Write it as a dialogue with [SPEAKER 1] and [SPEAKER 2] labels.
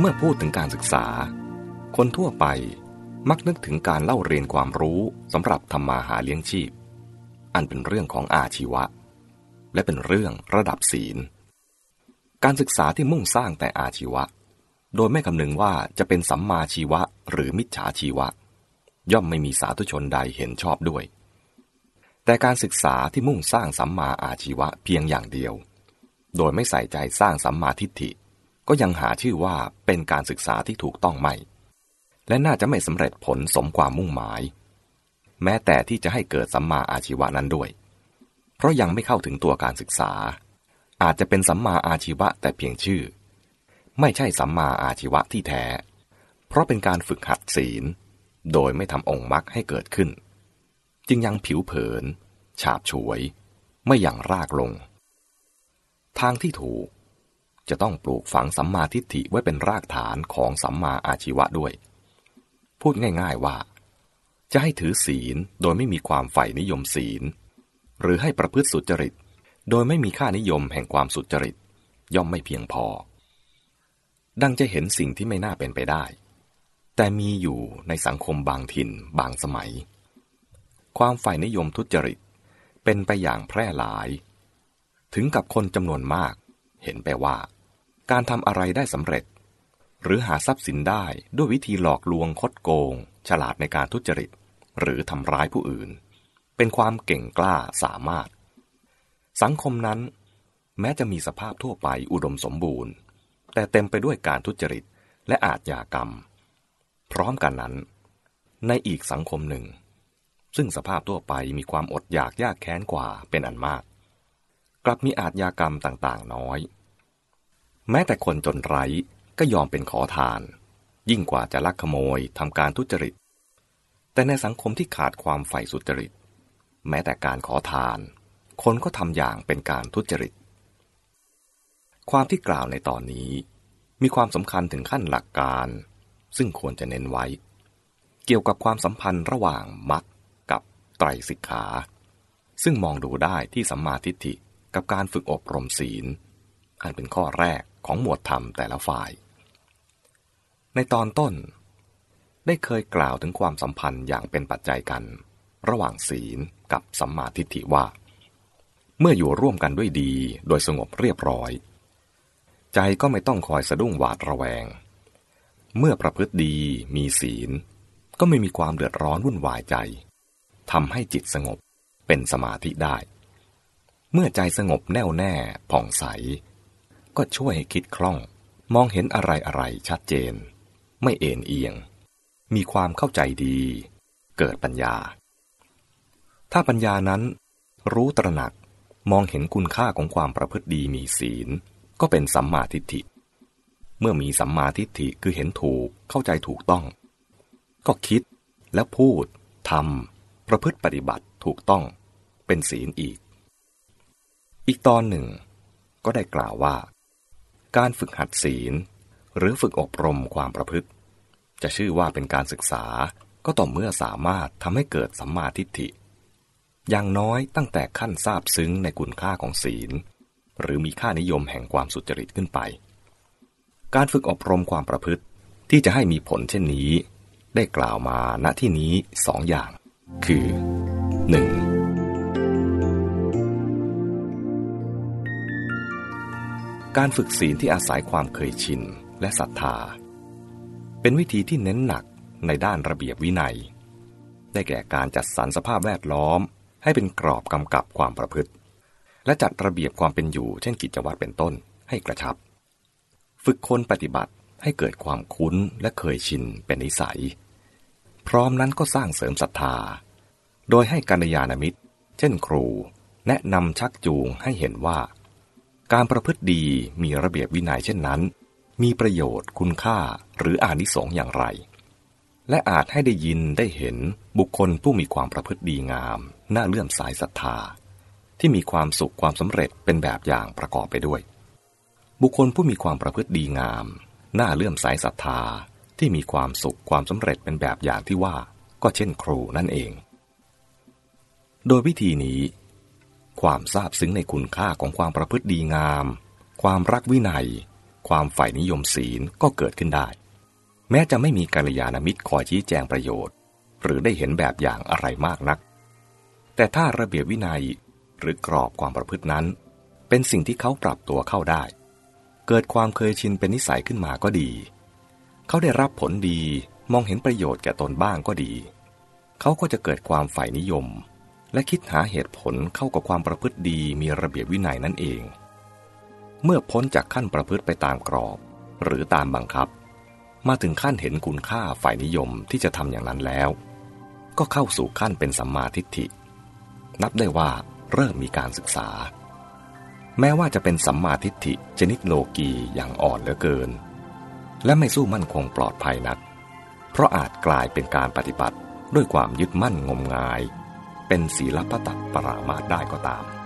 [SPEAKER 1] เมื่อพูดถึงการศึกษา คนทั่วไปมักนึกถึงการเล่าเรียนความรู้สำหรับทำมาหาเลี้ยงชีพ อันเป็นเรื่องของอาชีวะ และเป็นเรื่องระดับศีล การศึกษาที่มุ่งสร้างแต่อาชีวะ โดยไม่คำนึงว่าจะเป็นสัมมาชีวะหรือมิจฉาชีวะ ย่อมไม่มีสาธุชนใดเห็นชอบด้วย แต่การศึกษาที่มุ่งสร้างสัมมาอาชีวะเพียงอย่างเดียว โดยไม่ใส่ใจสร้างสัมมาทิฏฐิ ก็ยังหาชื่อว่าเป็นการศึกษาที่ถูกต้องไม่ และน่าจะไม่สำเร็จผลสมความมุ่งหมาย แม้แต่ที่จะให้เกิดสัมมาอาชีวะนั้นด้วย เพราะยังไม่เข้าถึงตัวการศึกษา อาจจะเป็นสัมมาอาชีวะแต่เพียงชื่อ ไม่ใช่สัมมาอาชีวะที่แท้ เพราะเป็นการฝึกหัดศีล โดยไม่ทำองค์มรรคให้เกิดขึ้น จึงยังผิวเผิน ฉาบฉวย ไม่อย่างรากลง ทางที่ถูก จะต้องปลูกฝังสัมมาทิฏฐิไว้เป็นรากฐานของสัมมาอาชีวะด้วย พูดง่าย ๆว่า จะให้ถือศีลโดยไม่มีความใฝ่นิยมศีล หรือให้ประพฤติสุจริต โดยไม่มีค่านิยมแห่งความสุจริต ย่อมไม่เพียงพอ ดังจะเห็นสิ่งที่ไม่น่าเป็นไปได้ แต่มีอยู่ในสังคมบางถิ่นบางสมัย ความใฝ่นิยมทุจริต เป็นไปอย่างแพร่หลาย ถึงกับคนจำนวนมากเห็นไปว่า การทำอะไรได้สำเร็จ หรือหาทรัพย์สินได้ด้วยวิธีหลอกลวงคดโกง ฉลาดในการทุจริต หรือทำร้ายผู้อื่น เป็นความเก่งกล้าสามารถ สังคมนั้น แม้จะมีสภาพทั่วไปอุดมสมบูรณ์ แต่เต็มไปด้วยการทุจริตและอาชญากรรม พร้อมกันนั้น ในอีกสังคมหนึ่ง ซึ่งสภาพทั่วไปมีความอดอยากยากแค้นกว่าเป็นอันมาก กลับมีอาชญากรรมต่างๆ น้อย แม้แต่คนจนไร้ก็ยอมเป็นขอทาน ยิ่งกว่าจะลักขโมยทำการทุจริต แต่ในสังคมที่ขาดความใฝ่สุจริต แม้แต่การขอทาน คนก็ทำอย่างเป็นการทุจริต ความที่กล่าวในตอนนี้ มีความสำคัญถึงขั้นหลักการ ซึ่งควรจะเน้นไว้ เกี่ยวกับความสัมพันธ์ระหว่างมรรคกับไตรสิกขา ซึ่งมองดูได้ที่สัมมาทิฏฐิกับการฝึกอบรมศีล อันเป็นข้อแรก ของหมวดธรรมแต่ละฝ่าย ในตอนต้น ได้เคยกล่าวถึงความสัมพันธ์อย่างเป็นปัจจัยกัน ระหว่างศีลกับสัมมาทิฏฐิว่า เมื่ออยู่ร่วมกันด้วยดีโดยสงบเรียบร้อย ใจก็ไม่ต้องคอยสะดุ้งหวาดระแวง เมื่อประพฤติดีมีศีล ก็ไม่มีความเดือดร้อนวุ่นวายใจทำให้จิตสงบเป็นสมาธิได้ เมื่อใจสงบแน่วแน่ผ่องใส ก็ช่วยให้คิดคล่อง มองเห็นอะไรอะไรชัดเจน ไม่เอ็นเอียง มีความเข้าใจดี เกิดปัญญา ถ้าปัญญานั้น รู้ตระหนักมองเห็นคุณค่าของความประพฤติดีมีศีล ก็เป็นสัมมาทิฏฐิ เมื่อมีสัมมาทิฏฐิคือเห็นถูกเข้าใจถูกต้อง ก็คิดและพูดทำประพฤติปฏิบัติถูกต้อง เป็นศีลอีก อีกตอนหนึ่ง ก็ได้กล่าวว่า การฝึกหัดศีล หรือฝึกอบรมความประพฤติ จะชื่อว่าเป็นการศึกษาก็ต่อเมื่อสามารถทำให้เกิดสัมมาทิฏฐิ อย่างน้อยตั้งแต่ขั้นทราบซึ้งในคุณค่าของศีล หรือมีค่านิยมแห่งความสุจริตขึ้นไป การฝึกอบรมความประพฤติที่จะให้มีผลเช่นนี้ ได้กล่าวมาณที่นี้สองอย่าง คือ 1. การฝึกศีลที่อาศัยความเคยชินและศรัทธา เป็นวิธีที่เน้นหนักในด้านระเบียบวินัย ได้แก่การจัดสรรสภาพแวดล้อม ให้เป็นกรอบกำกับความประพฤติ และจัดระเบียบความเป็นอยู่ เช่นกิจวัตรเป็นต้นให้กระชับ ฝึกคนปฏิบัติให้เกิดความคุ้นและเคยชินเป็นนิสัย พร้อมนั้นก็สร้างเสริมศรัทธา โดยให้กัญยาณมิตร เช่นครู แนะนำชักจูงให้เห็นว่า การประพฤติดีมีระเบียบวินัยเช่นนั้น มีประโยชน์คุณค่าหรืออานิสงส์อย่างไร และอาจให้ได้ยินได้เห็นบุคคลผู้มีความประพฤติดีงามน่าเลื่อมสายศรัทธา ที่มีความสุขความสำเร็จเป็นแบบอย่างประกอบไปด้วย บุคคลผู้มีความประพฤติดีงามน่าเลื่อมสายศรัทธาที่มีความสุขความสำเร็จเป็นแบบอย่างที่ว่า ก็เช่นครูนั่นเอง โดยวิธีนี้ ความทราบซึ้งในคุณค่าของความประพฤติดีงาม ความรักวินัย ความฝ่ายนิยมศีลก็เกิดขึ้นได้ แม้จะไม่มีกัลยาณมิตรคอยชี้แจงประโยชน์ หรือได้เห็นแบบอย่างอะไรมากนัก แต่ถ้าระเบียบวินัยหรือกรอบความประพฤตินั้น เป็นสิ่งที่เขาปรับตัวเข้าได้ เกิดความเคยชินเป็นนิสัยขึ้นมาก็ดี เขาได้รับผลดีมองเห็นประโยชน์แก่ตนบ้างก็ดี เขาก็จะเกิดความฝ่ายนิยม และคิดหาเหตุผลเข้ากับความประพฤติดีมีระเบียบวินัยนั่นเอง เมื่อพ้นจากขั้นประพฤติไปตามกรอบ หรือตามบังคับ มาถึงขั้นเห็นคุณค่าฝ่ายนิยมที่จะทำอย่างนั้นแล้ว ก็เข้าสู่ขั้นเป็นสัมมาทิฏฐิ นับได้ว่าเริ่มมีการศึกษา แม้ว่าจะเป็นสัมมาทิฏฐิชนิดโลกีอย่างอ่อนเหลือเกิน และไม่สู้มั่นคงปลอดภัยนัก เพราะอาจกลายเป็นการปฏิบัติด้วยความยึดมั่นงมงาย เป็นศีลพตตปรามาตได้ก็ตาม